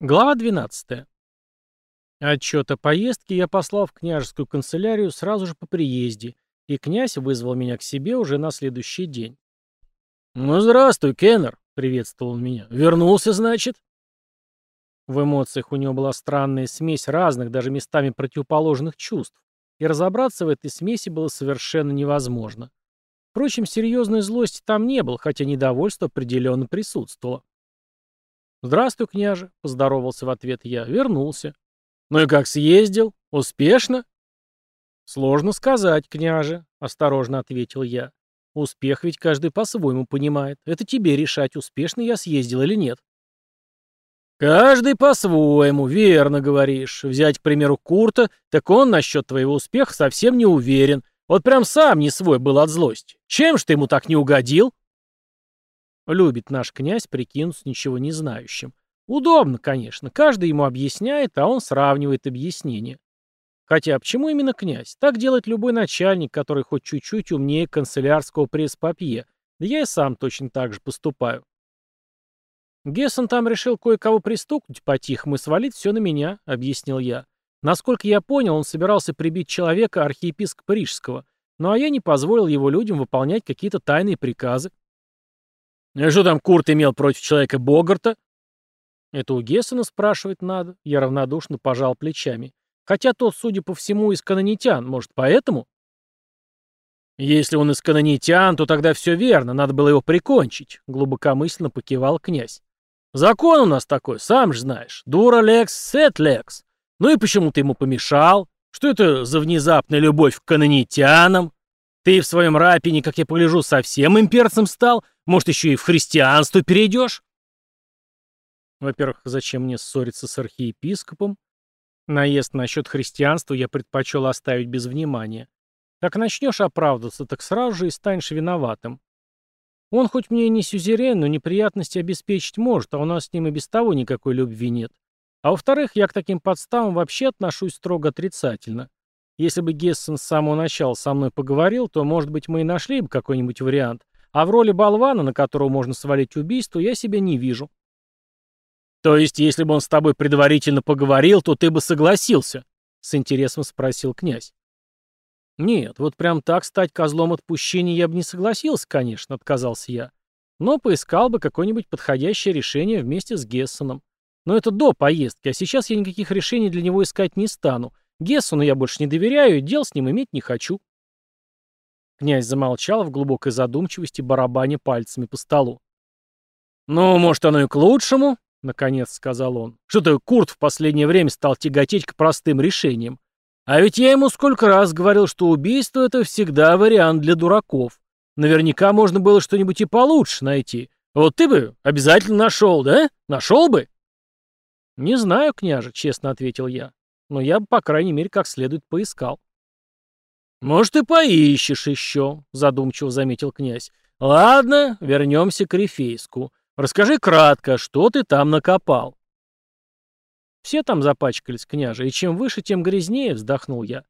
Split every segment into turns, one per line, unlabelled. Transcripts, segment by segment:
Глава 12. Отчет о поездке я послал в княжескую канцелярию сразу же по приезде, и князь вызвал меня к себе уже на следующий день. «Ну, здравствуй, Кеннер», — приветствовал он меня. «Вернулся, значит?» В эмоциях у него была странная смесь разных, даже местами противоположных чувств, и разобраться в этой смеси было совершенно невозможно. Впрочем, серьезной злости там не было, хотя недовольство определенно присутствовало. «Здравствуй, княже», — поздоровался в ответ я. «Вернулся». «Ну и как съездил? Успешно?» «Сложно сказать, княже», — осторожно ответил я. «Успех ведь каждый по-своему понимает. Это тебе решать, успешно я съездил или нет». «Каждый по-своему, верно говоришь. Взять, к примеру, Курта, так он насчет твоего успеха совсем не уверен. Вот прям сам не свой был от злости. Чем ж ты ему так не угодил?» Любит наш князь прикинуться ничего не знающим. Удобно, конечно, каждый ему объясняет, а он сравнивает объяснения. Хотя, почему именно князь? Так делает любой начальник, который хоть чуть-чуть умнее канцелярского пресс-папье. Да я и сам точно так же поступаю. Гессен там решил кое-кого пристукнуть по-тихому и свалить все на меня, объяснил я. Насколько я понял, он собирался прибить человека архиепископа Рижского, ну а я не позволил его людям выполнять какие-то тайные приказы. «А что там Курт имел против человека Богарта?» «Это у Гессена спрашивать надо», — я равнодушно пожал плечами. «Хотя тот, судя по всему, из канонитян, может, поэтому?» «Если он из канонитян, то тогда все верно, надо было его прикончить», — глубокомысленно покивал князь. «Закон у нас такой, сам же знаешь. Дура лекс, сет лекс. Ну и почему ты ему помешал? Что это за внезапная любовь к канонитянам? Ты в своем рапине, как я погляжу, совсем имперцем стал, может, еще и в христианство перейдешь? Во-первых, зачем мне ссориться с архиепископом? Наезд насчет христианства я предпочел оставить без внимания. Как начнешь оправдываться, так сразу же и станешь виноватым. Он хоть мне и не сюзерен, но неприятности обеспечить может, а у нас с ним и без того никакой любви нет. А во-вторых, я к таким подставам вообще отношусь строго отрицательно. Если бы Гессен с самого начала со мной поговорил, то, может быть, мы и нашли бы какой-нибудь вариант. А в роли болвана, на которого можно свалить убийство, я себя не вижу. То есть, если бы он с тобой предварительно поговорил, то ты бы согласился? С интересом спросил князь. Нет, вот прям так стать козлом отпущения я бы не согласился, конечно, отказался я. Но поискал бы какое-нибудь подходящее решение вместе с Гессеном. Но это до поездки, а сейчас я никаких решений для него искать не стану. Гессену я больше не доверяю, дел с ним иметь не хочу. Князь замолчал в глубокой задумчивости, барабаня пальцами по столу. «Ну, может, оно и к лучшему», — наконец сказал он. «Что-то Курт в последнее время стал тяготеть к простым решениям. А ведь я ему сколько раз говорил, что убийство — это всегда вариант для дураков. Наверняка можно было что-нибудь и получше найти. Вот ты бы обязательно нашел, да? Нашел бы?» «Не знаю, княже», — честно ответил я. «Но я бы, по крайней мере, как следует поискал». «Может, и поищешь еще», — задумчиво заметил князь. «Ладно, вернемся к Рифейску. Расскажи кратко, что ты там накопал». «Все там запачкались, княже, и чем выше, тем грязнее», — вздохнул я.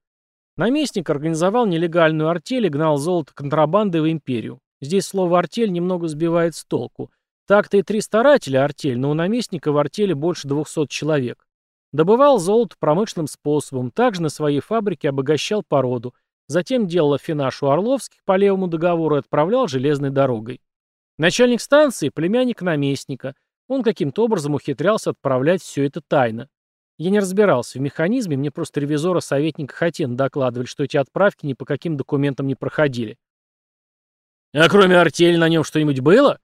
Наместник организовал нелегальную артель и гнал золото контрабандой в империю. Здесь слово «артель» немного сбивает с толку. Так-то и три старателя артель, но у наместника в артели больше двухсот человек. Добывал золото промышленным способом, также на своей фабрике обогащал породу — Затем делал афинаж у Орловских по левому договору и отправлял железной дорогой. Начальник станции – племянник наместника. Он каким-то образом ухитрялся отправлять все это тайно. Я не разбирался в механизме, мне просто ревизора советника Хатен докладывали, что эти отправки ни по каким документам не проходили. А кроме артели на нем что-нибудь было?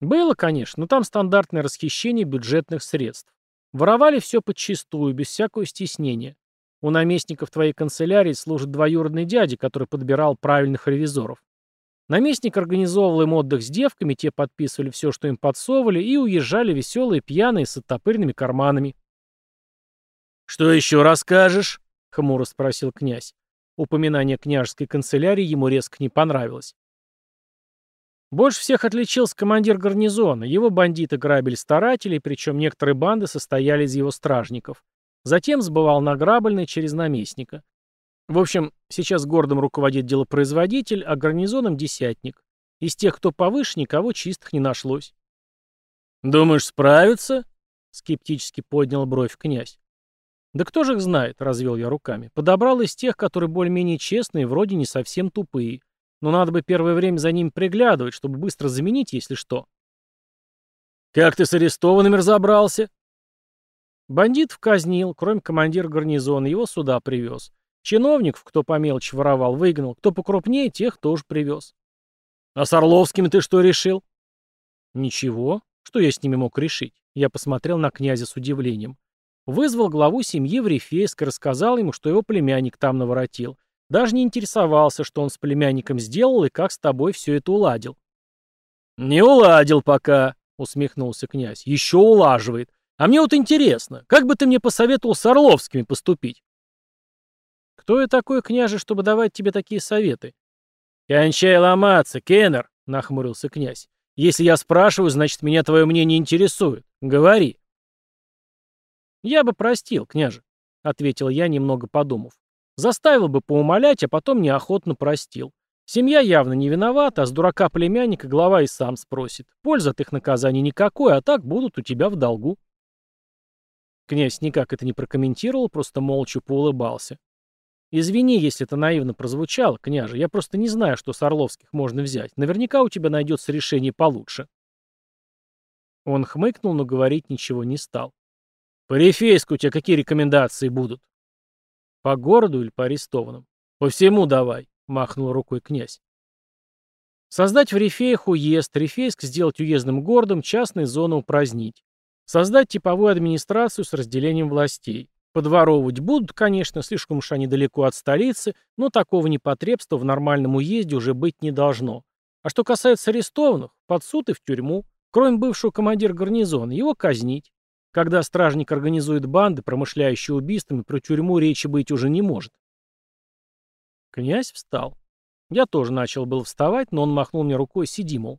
Было, конечно, но там стандартное расхищение бюджетных средств. Воровали все подчистую, без всякого стеснения. У наместников твоей канцелярии служит двоюродный дядя, который подбирал правильных ревизоров. Наместник организовывал им отдых с девками, те подписывали все, что им подсовывали, и уезжали веселые, пьяные, с оттопыренными карманами. «Что еще расскажешь?» — хмуро спросил князь. Упоминание княжеской канцелярии ему резко не понравилось. Больше всех отличился командир гарнизона. Его бандиты грабили старателей, причем некоторые банды состояли из его стражников. Затем сбывал награбленное через наместника. В общем, сейчас городом руководит делопроизводитель, а гарнизоном десятник. Из тех, кто повыше, никого чистых не нашлось. «Думаешь, справится?» — скептически поднял бровь князь. «Да кто же их знает?» — развел я руками. «Подобрал из тех, которые более-менее честные, вроде не совсем тупые. Но надо бы первое время за ними приглядывать, чтобы быстро заменить, если что». «Как ты с арестованными разобрался?» Бандитов казнил, кроме командира гарнизона, его сюда привез. Чиновников, кто по воровал, выгнал, кто покрупнее, тех тоже привез. «А с Орловскими ты что решил?» «Ничего. Что я с ними мог решить?» Я посмотрел на князя с удивлением. Вызвал главу семьи в Рифейск и рассказал ему, что его племянник там наворотил. Даже не интересовался, что он с племянником сделал и как с тобой все это уладил. «Не уладил пока», — усмехнулся князь. «Еще улаживает. А мне вот интересно, как бы ты мне посоветовал с Орловскими поступить?» «Кто я такой, княже, чтобы давать тебе такие советы?» «Кончай ломаться, Кеннер», — нахмурился князь. «Если я спрашиваю, значит, меня твое мнение интересует. Говори». «Я бы простил, княже», — ответил я, немного подумав. «Заставил бы поумолять, а потом неохотно простил. Семья явно не виновата, а с дурака племянника глава и сам спросит. Пользы от их наказаний никакой, а так будут у тебя в долгу». Князь никак это не прокомментировал, просто молча поулыбался. «Извини, если это наивно прозвучало, княже, я просто не знаю, что с Орловских можно взять. Наверняка у тебя найдется решение получше». Он хмыкнул, но говорить ничего не стал. По Рифейску у тебя какие рекомендации будут? По городу или по арестованным? По всему давай, махнул рукой князь. Создать в Рифеях уезд, Рифейск сделать уездным городом, частные зоны упразднить. Создать типовую администрацию с разделением властей. Подворовывать будут, конечно, слишком уж они далеко от столицы, но такого непотребства в нормальном уезде уже быть не должно. А что касается арестованных, под суд и в тюрьму. Кроме бывшего командира гарнизона, его казнить. Когда стражник организует банды, промышляющие убийствами, про тюрьму речи быть уже не может. Князь встал. Я тоже начал был вставать, но он махнул мне рукой «сиди, мол».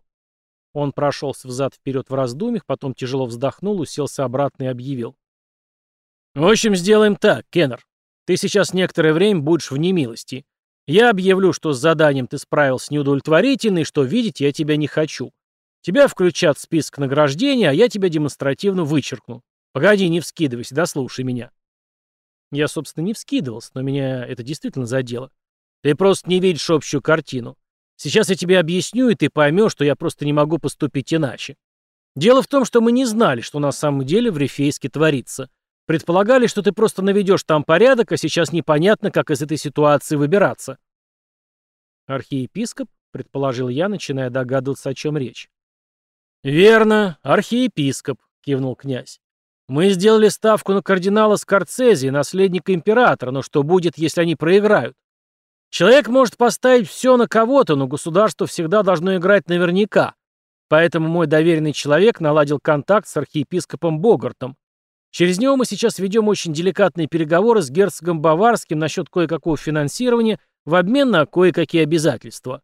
Он прошелся взад-вперед в раздумьях, потом тяжело вздохнул, уселся обратно и объявил. «В общем, сделаем так, Кеннер. Ты сейчас некоторое время будешь в немилости. Я объявлю, что с заданием ты справился неудовлетворительно и что видеть я тебя не хочу. Тебя включат в список награждения, а я тебя демонстративно вычеркну. Погоди, не вскидывайся, дослушай меня. Я, собственно, не вскидывался, но меня это действительно задело. Ты просто не видишь общую картину. Сейчас я тебе объясню, и ты поймешь, что я просто не могу поступить иначе. Дело в том, что мы не знали, что на самом деле в Рифейске творится. Предполагали, что ты просто наведешь там порядок, а сейчас непонятно, как из этой ситуации выбираться. Архиепископ, предположил я, начиная догадываться, о чем речь. «Верно, архиепископ», — кивнул князь. «Мы сделали ставку на кардинала Скорцези, наследника императора, но что будет, если они проиграют? Человек может поставить все на кого-то, но государство всегда должно играть наверняка. Поэтому мой доверенный человек наладил контакт с архиепископом Богартом. Через него мы сейчас ведем очень деликатные переговоры с герцогом Баварским насчет кое-какого финансирования в обмен на кое-какие обязательства.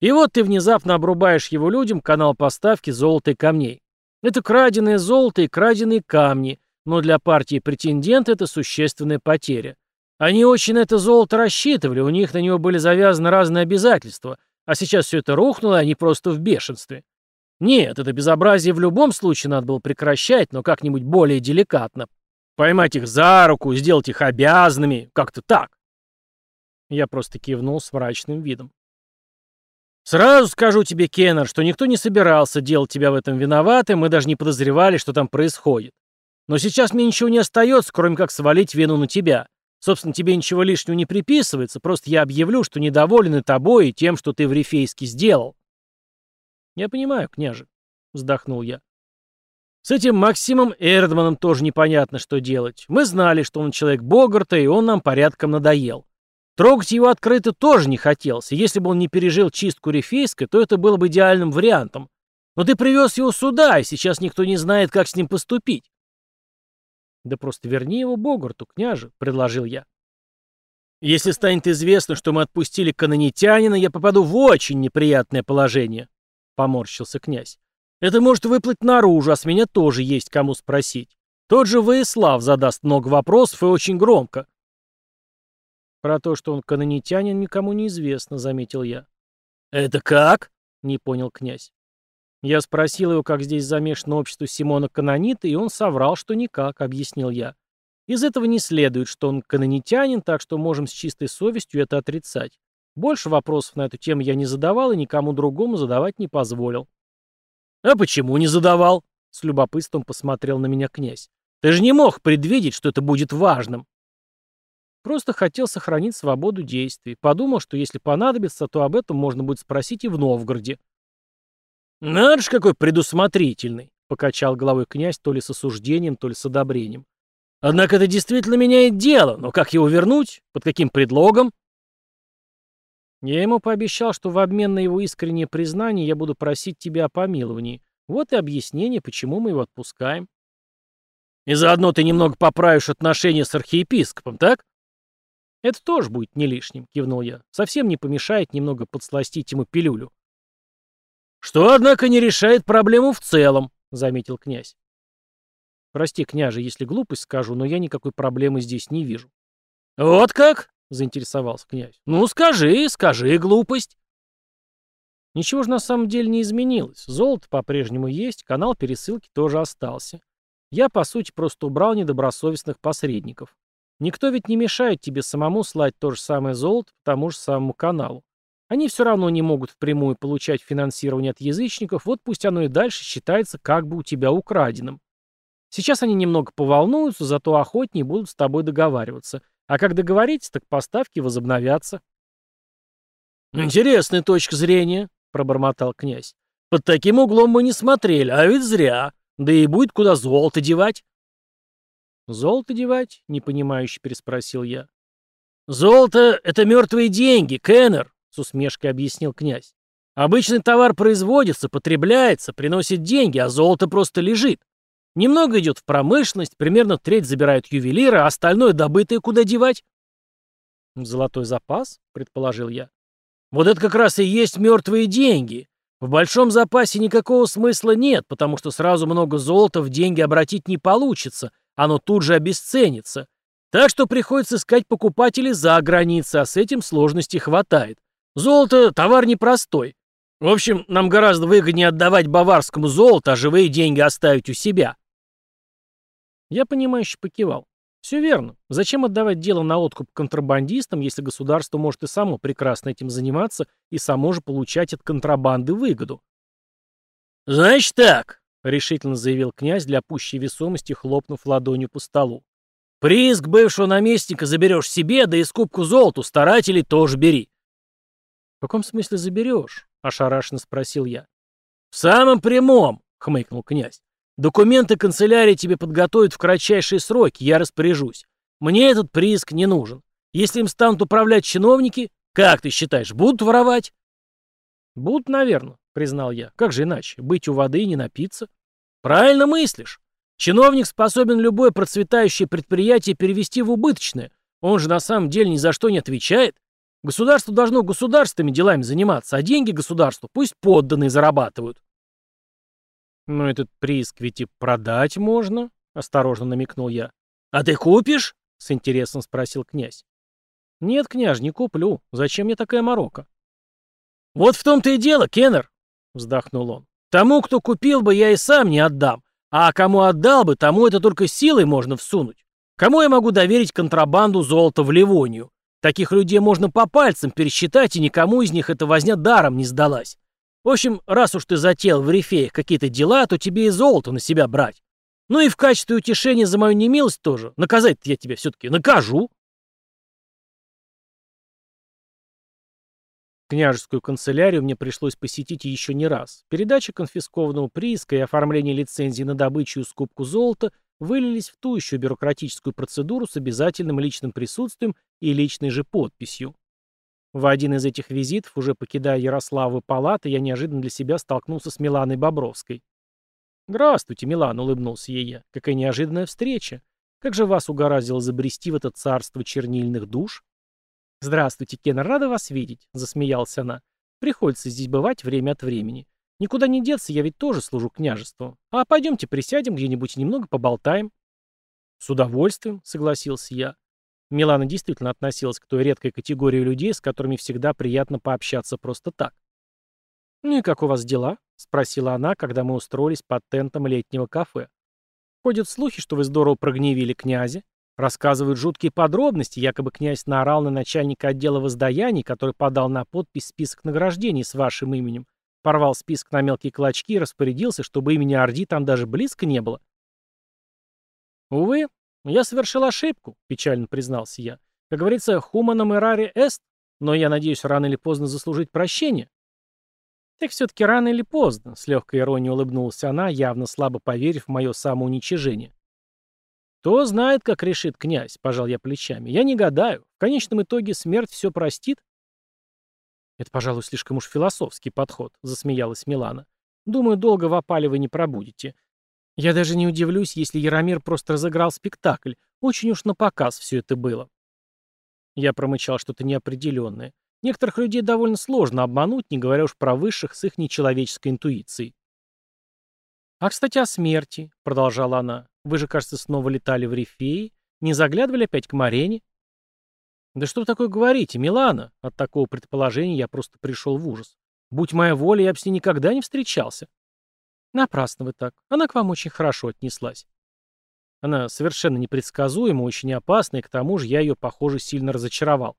И вот ты внезапно обрубаешь его людям канал поставки золота и камней. Это краденое золото и краденые камни, но для партии претендент это существенная потеря. Они очень на это золото рассчитывали, у них на него были завязаны разные обязательства, а сейчас все это рухнуло, и они просто в бешенстве. Нет, это безобразие в любом случае надо было прекращать, но как-нибудь более деликатно. Поймать их за руку, сделать их обязанными, как-то так. Я просто кивнул с мрачным видом. Сразу скажу тебе, Кеннер, что никто не собирался делать тебя в этом виноватым, мы даже не подозревали, что там происходит. Но сейчас мне ничего не остается, кроме как свалить вину на тебя. Собственно, тебе ничего лишнего не приписывается, просто я объявлю, что недоволен и тобой, и тем, что ты в Рифейске сделал. Я понимаю, княже, вздохнул я. С этим Максимом Эрдманом тоже непонятно, что делать. Мы знали, что он человек Богарта, и он нам порядком надоел. Трогать его открыто тоже не хотелось, если бы он не пережил чистку Рифейска, то это было бы идеальным вариантом. Но ты привез его сюда, и сейчас никто не знает, как с ним поступить. Да просто верни его Богарту, княже, предложил я. Если станет известно, что мы отпустили канонитянина, я попаду в очень неприятное положение, поморщился князь. Это может выплыть наружу, а с меня тоже есть кому спросить. Тот же Воислав задаст много вопросов и очень громко. Про то, что он канонитянин, никому не известно, заметил я. Это как? Не понял князь. Я спросил его, как здесь замешано общество Симона Канонита, и он соврал, что никак, объяснил я. Из этого не следует, что он канонитянин, так что можем с чистой совестью это отрицать. Больше вопросов на эту тему я не задавал и никому другому задавать не позволил. «А почему не задавал?» — с любопытством посмотрел на меня князь. «Ты же не мог предвидеть, что это будет важным». Просто хотел сохранить свободу действий. Подумал, что если понадобится, то об этом можно будет спросить и в Новгороде. «Надо ж, какой предусмотрительный!» — покачал головой князь то ли с осуждением, то ли с одобрением. «Однако это действительно меняет дело, но как его вернуть? Под каким предлогом?» Я ему пообещал, что в обмен на его искреннее признание я буду просить тебя о помиловании. Вот и объяснение, почему мы его отпускаем. И заодно ты немного поправишь отношения с архиепископом, так? Это тоже будет не лишним, кивнул я. Совсем не помешает немного подсластить ему пилюлю. «Что, однако, не решает проблему в целом», — заметил князь. «Прости, княже, если глупость скажу, но я никакой проблемы здесь не вижу». «Вот как?» — заинтересовался князь. «Ну, скажи, скажи глупость». Ничего же на самом деле не изменилось. Золото по-прежнему есть, канал пересылки тоже остался. Я, по сути, просто убрал недобросовестных посредников. Никто ведь не мешает тебе самому слать то же самое золото по тому же самому каналу. Они все равно не могут впрямую получать финансирование от язычников, вот пусть оно и дальше считается как бы у тебя украденным. Сейчас они немного поволнуются, зато охотнее будут с тобой договариваться. А как договоритесь, так поставки возобновятся. «Интересная точка зрения», — пробормотал князь. «Под таким углом мы не смотрели, а ведь зря. Да и будет куда золото девать». «Золото девать?» — непонимающе переспросил я. «Золото — это мертвые деньги, Кеннер», с усмешкой объяснил князь. Обычный товар производится, потребляется, приносит деньги, а золото просто лежит. Немного идет в промышленность, примерно треть забирают ювелиры, а остальное добытое куда девать? Золотой запас, предположил я. Вот это как раз и есть мертвые деньги. В большом запасе никакого смысла нет, потому что сразу много золота в деньги обратить не получится, оно тут же обесценится. Так что приходится искать покупателей за границей, а с этим сложностей хватает. Золото — товар непростой. В общем, нам гораздо выгоднее отдавать баварскому золото, а живые деньги оставить у себя. Я понимающе покивал. Все верно. Зачем отдавать дело на откуп контрабандистам, если государство может и само прекрасно этим заниматься и само же получать от контрабанды выгоду? «Значит так», — решительно заявил князь для пущей весомости, хлопнув ладонью по столу. «Прииск бывшего наместника заберешь себе, да и скупку золоту старателей тоже бери. «В каком смысле заберешь?» — ошарашенно спросил я. «В самом прямом!» — хмыкнул князь. «Документы канцелярии тебе подготовят в кратчайшие сроки, я распоряжусь. Мне этот прииск не нужен. Если им станут управлять чиновники, как ты считаешь, будут воровать?» «Будут, наверное», — признал я. «Как же иначе? Быть у воды и не напиться?» «Правильно мыслишь. Чиновник способен любое процветающее предприятие перевести в убыточное. Он же на самом деле ни за что не отвечает. Государство должно государственными делами заниматься, а деньги государству пусть подданные зарабатывают. Но этот прииск ведь и продать можно, осторожно намекнул я. А ты купишь? С интересом спросил князь. Нет, княж, не куплю. Зачем мне такая морока? Вот в том-то и дело, Кеннер, вздохнул он. Тому, кто купил бы, я и сам не отдам. А кому отдал бы, тому это только силой можно всунуть. Кому я могу доверить контрабанду золота в Ливонию? Таких людей можно по пальцам пересчитать, и никому из них эта возня даром не сдалась. В общем, раз уж ты затеял в рифеях какие-то дела, то тебе и золото на себя брать. Ну и в качестве утешения за мою немилость тоже. Наказать-то я тебя все-таки накажу. Княжескую канцелярию мне пришлось посетить еще не раз. Передача конфискованного прииска и оформление лицензии на добычу и скупку золота вылились в ту еще бюрократическую процедуру с обязательным личным присутствием и личной же подписью. В один из этих визитов, уже покидая Ярославы палаты, я неожиданно для себя столкнулся с Миланой Бобровской. «Здравствуйте, Милан», — улыбнулся ей я. «Какая неожиданная встреча. Как же вас угораздило забрести в это царство чернильных душ?» «Здравствуйте, Кена, рада вас видеть», — засмеялась она. «Приходится здесь бывать время от времени. Никуда не деться, я ведь тоже служу княжеству. А пойдемте присядем где-нибудь и немного поболтаем. С удовольствием, согласился я. Милана действительно относилась к той редкой категории людей, с которыми всегда приятно пообщаться просто так. «Ну и как у вас дела?» — спросила она, когда мы устроились под тентом летнего кафе. Ходят слухи, что вы здорово прогневили князя. Рассказывают жуткие подробности, якобы князь наорал на начальника отдела воздаяний, который подал на подпись список награждений с вашим именем, порвал список на мелкие клочки и распорядился, чтобы имени Орди там даже близко не было. «Увы, я совершил ошибку», — печально признался я. «Как говорится, хуманам эрари эст, но я надеюсь рано или поздно заслужить прощение». «Так все-таки рано или поздно», — с легкой иронией улыбнулась она, явно слабо поверив в мое самоуничижение. «Кто знает, как решит князь», — пожал я плечами. «Я не гадаю. В конечном итоге смерть все простит». «Это, пожалуй, слишком уж философский подход», — засмеялась Милана. «Думаю, долго в опале вы не пробудете. Я даже не удивлюсь, если Яромир просто разыграл спектакль. Очень уж на показ все это было». Я промычал что-то неопределенное. Некоторых людей довольно сложно обмануть, не говоря уж про высших с их нечеловеческой интуицией. «А, кстати, о смерти», — продолжала она. Вы же, кажется, снова летали в Рифеи? Не заглядывали опять к Марене?» «Да что вы такое говорите, Милана?» От такого предположения я просто пришел в ужас. «Будь моя воля, я бы с ней никогда не встречался». «Напрасно вы так. Она к вам очень хорошо отнеслась». Она совершенно непредсказуема, очень опасна, и к тому же я ее, похоже, сильно разочаровал.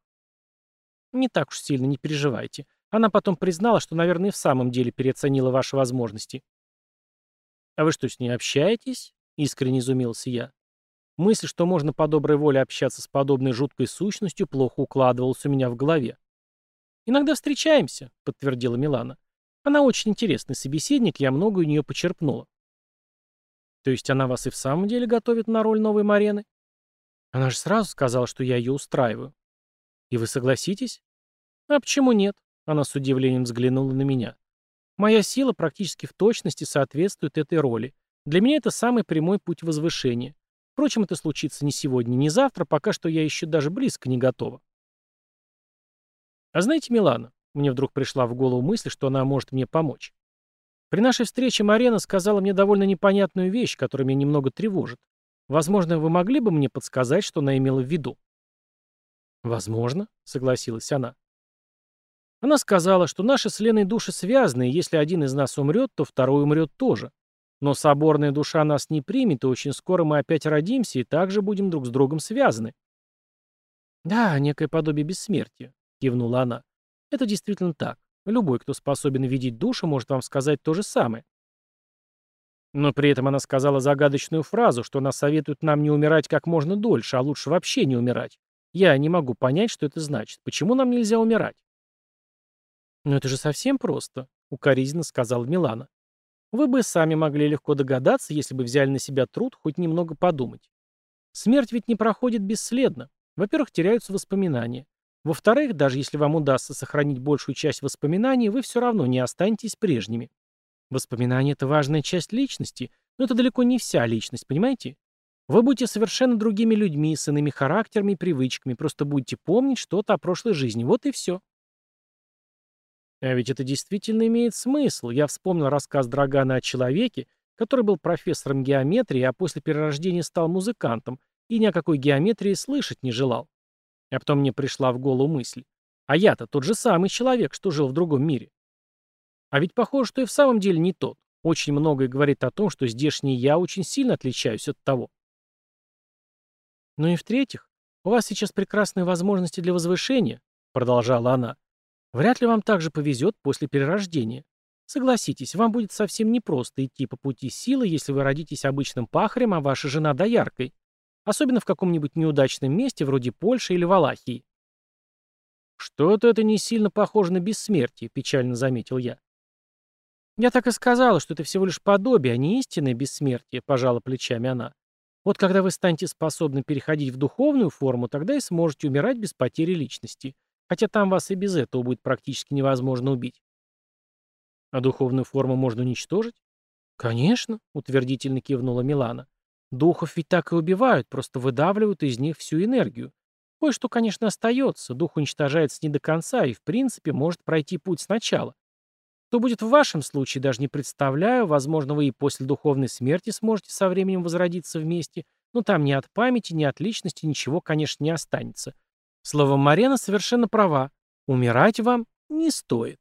Не так уж сильно, не переживайте. Она потом признала, что, наверное, в самом деле переоценила ваши возможности. А вы что, с ней общаетесь? — искренне изумился я. Мысль, что можно по доброй воле общаться с подобной жуткой сущностью, плохо укладывалась у меня в голове. «Иногда встречаемся», — подтвердила Милана. «Она очень интересный собеседник, я много у нее почерпнула». «То есть она вас и в самом деле готовит на роль новой Марены?» «Она же сразу сказала, что я ее устраиваю». «И вы согласитесь?» «А почему нет?» Она с удивлением взглянула на меня. «Моя сила практически в точности соответствует этой роли. Для меня это самый прямой путь возвышения. Впрочем, это случится не сегодня, не завтра, пока что я еще даже близко не готова. А знаете, Милана, мне вдруг пришла в голову мысль, что она может мне помочь. При нашей встрече Марена сказала мне довольно непонятную вещь, которая меня немного тревожит. Возможно, вы могли бы мне подсказать, что она имела в виду? Возможно, согласилась она. Она сказала, что наши с Леной души связаны, и если один из нас умрет, то второй умрет тоже. Но соборная душа нас не примет, и очень скоро мы опять родимся и также будем друг с другом связаны. «Да, некое подобие бессмертия», — кивнула она. «Это действительно так. Любой, кто способен видеть душу, может вам сказать то же самое». Но при этом она сказала загадочную фразу, что она советует нам не умирать как можно дольше, а лучше вообще не умирать. Я не могу понять, что это значит. Почему нам нельзя умирать? «Но это же совсем просто», — укоризненно сказал Милана. Вы бы сами могли легко догадаться, если бы взяли на себя труд хоть немного подумать. Смерть ведь не проходит бесследно. Во-первых, теряются воспоминания. Во-вторых, даже если вам удастся сохранить большую часть воспоминаний, вы все равно не останетесь прежними. Воспоминания — это важная часть личности, но это далеко не вся личность, понимаете? Вы будете совершенно другими людьми, с иными характерами и привычками, просто будете помнить что-то о прошлой жизни, вот и все. А ведь это действительно имеет смысл. Я вспомнил рассказ Драгана о человеке, который был профессором геометрии, а после перерождения стал музыкантом, и ни о какой геометрии слышать не желал. А потом мне пришла в голову мысль. А я-то тот же самый человек, что жил в другом мире. А ведь похоже, что и в самом деле не тот. Очень многое говорит о том, что здешний я очень сильно отличаюсь от того. Ну и в-третьих, у вас сейчас прекрасные возможности для возвышения, продолжала она. Вряд ли вам также повезет после перерождения. Согласитесь, вам будет совсем непросто идти по пути силы, если вы родитесь обычным пахарем, а ваша жена дояркой. Особенно в каком-нибудь неудачном месте, вроде Польши или Валахии. «Что-то это не сильно похоже на бессмертие», — печально заметил я. «Я так и сказала, что это всего лишь подобие, а не истинное бессмертие», — пожала плечами она. «Вот когда вы станете способны переходить в духовную форму, тогда и сможете умирать без потери личности. Хотя там вас и без этого будет практически невозможно убить. А духовную форму можно уничтожить? Конечно, утвердительно кивнула Милана. Духов ведь так и убивают, просто выдавливают из них всю энергию. Кое-что, конечно, остается, дух уничтожается не до конца и, в принципе, может пройти путь сначала. Что будет в вашем случае, даже не представляю, возможно, вы и после духовной смерти сможете со временем возродиться вместе, но там ни от памяти, ни от личности ничего, конечно, не останется. Словом, Марена совершенно права. Умирать вам не стоит.